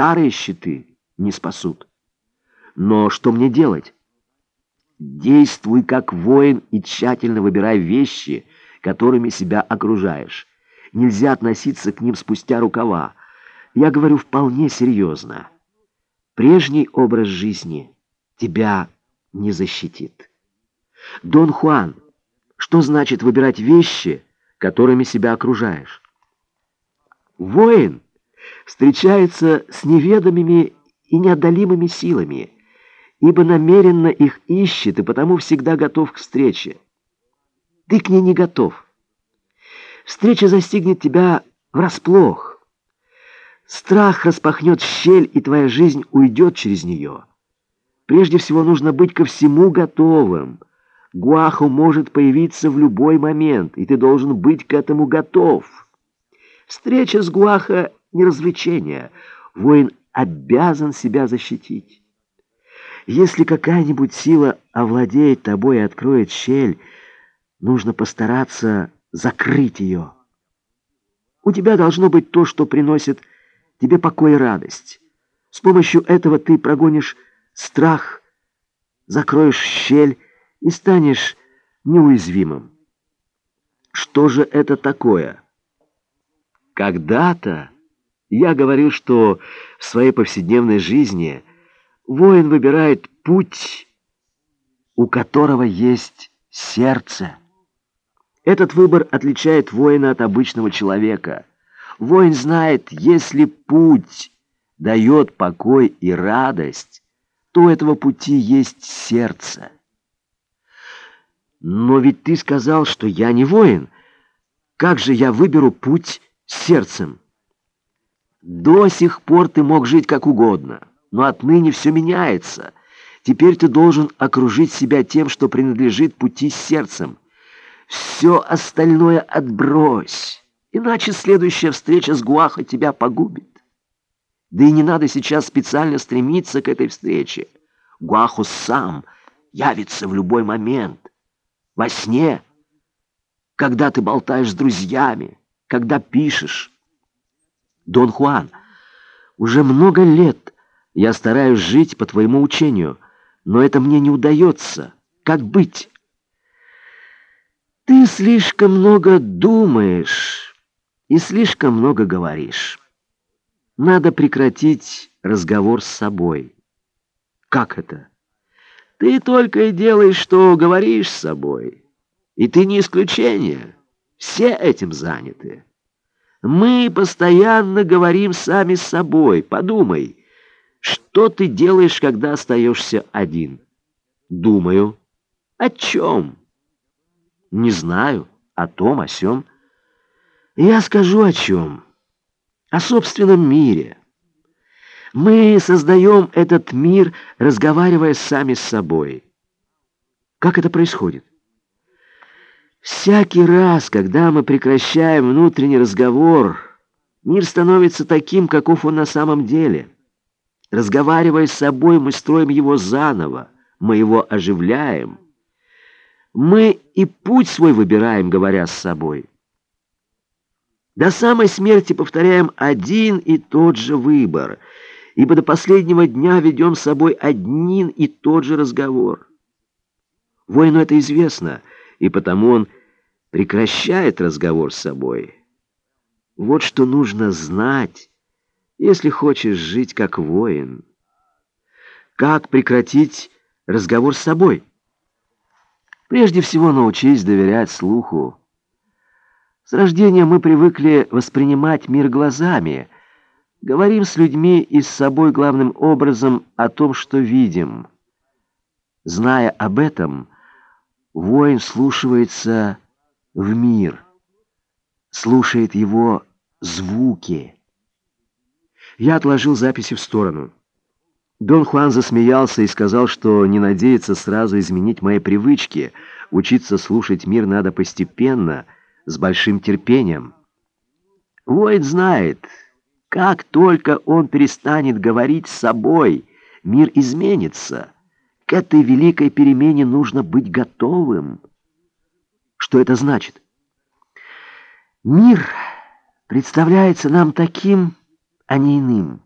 старые щиты не спасут. Но что мне делать? Действуй как воин и тщательно выбирай вещи, которыми себя окружаешь. Нельзя относиться к ним спустя рукава. Я говорю вполне серьезно. Прежний образ жизни тебя не защитит. Дон Хуан, что значит выбирать вещи, которыми себя окружаешь? Воин встречается с неведомыми и неодолимыми силами, ибо намеренно их ищет и потому всегда готов к встрече. Ты к ней не готов. Встреча застигнет тебя врасплох. Страх распахнет щель, и твоя жизнь уйдет через нее. Прежде всего нужно быть ко всему готовым. Гуаху может появиться в любой момент, и ты должен быть к этому готов. Встреча с Гуаха — не развлечение. Воин обязан себя защитить. Если какая-нибудь сила овладеет тобой и откроет щель, нужно постараться закрыть ее. У тебя должно быть то, что приносит тебе покой и радость. С помощью этого ты прогонишь страх, закроешь щель и станешь неуязвимым. Что же это такое? Когда-то я говорил, что в своей повседневной жизни воин выбирает путь, у которого есть сердце. Этот выбор отличает воина от обычного человека. Воин знает, если путь дает покой и радость, то у этого пути есть сердце. Но ведь ты сказал, что я не воин. Как же я выберу путь сердцем? До сих пор ты мог жить как угодно, но отныне все меняется. Теперь ты должен окружить себя тем, что принадлежит пути сердцем. Все остальное отбрось, иначе следующая встреча с Гуахо тебя погубит. Да и не надо сейчас специально стремиться к этой встрече. Гуахо сам явится в любой момент. Во сне, когда ты болтаешь с друзьями, когда пишешь. Дон Хуан, уже много лет я стараюсь жить по твоему учению, но это мне не удается. Как быть? Ты слишком много думаешь и слишком много говоришь. Надо прекратить разговор с собой. Как это? Ты только и делаешь, что говоришь с собой. И ты не исключение. Все этим заняты. Мы постоянно говорим сами с собой. Подумай, что ты делаешь, когда остаешься один? Думаю. О чем? Не знаю, о том, о сём. Я скажу о чем. О собственном мире. Мы создаем этот мир, разговаривая сами с собой. Как это происходит? Всякий раз, когда мы прекращаем внутренний разговор, мир становится таким, каков он на самом деле. Разговаривая с собой, мы строим его заново, мы его оживляем. Мы и путь свой выбираем, говоря с собой. До самой смерти повторяем один и тот же выбор, ибо до последнего дня ведем с собой один и тот же разговор. Воину это известно, и потому он прекращает разговор с собой. Вот что нужно знать, если хочешь жить как воин. Как прекратить разговор с собой? Прежде всего научись доверять слуху. С рождения мы привыкли воспринимать мир глазами. Говорим с людьми и с собой главным образом о том, что видим. Зная об этом, воин слушается в мир, слушает его звуки. Я отложил записи в сторону. Дон Хуан засмеялся и сказал, что не надеется сразу изменить мои привычки. Учиться слушать мир надо постепенно, с большим терпением. Войд знает, как только он перестанет говорить с собой, мир изменится. К этой великой перемене нужно быть готовым. Что это значит? Мир представляется нам таким, а не иным.